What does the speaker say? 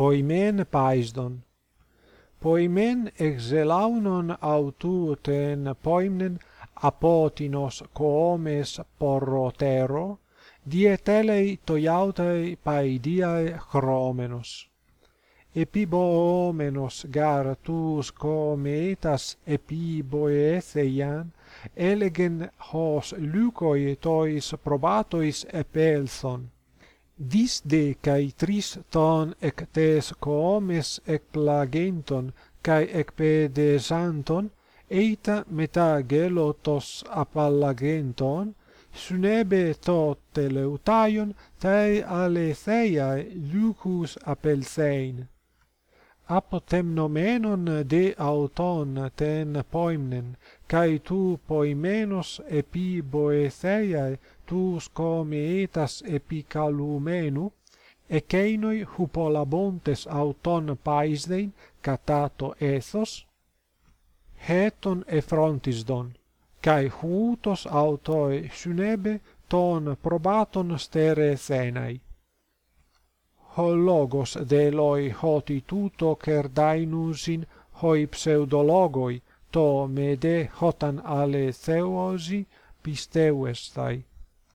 poimen paisdon. Poimen exelaunon autu ten poimnen apotinos coomes porrotero dietelei toiautei paidiae chromenos. Επίβοομενος γαρ τους κομετας επίβοεθειαν έλεγεν hos λύκοι τοις προβάτοις επέλθον disde cae tris ton ec tes comes ec plagenton cae ec pedesanton eita meta gelotos apallagenton sunebe to teleutaion tai aletheia lucus apelsein apotemnomenon de auton ten poimnen, cae tu poimenos epi boetheiae tus cometas epi calumenu, eceinoi hupolabontes auton paisdein catato ethos, heton efrontisdon, cae hutos autoe synebe ton probaton stere ho logos deloi hoti tuto kerdainusin hoi pseudologoi to mede hotan ale theosi pisteuestai.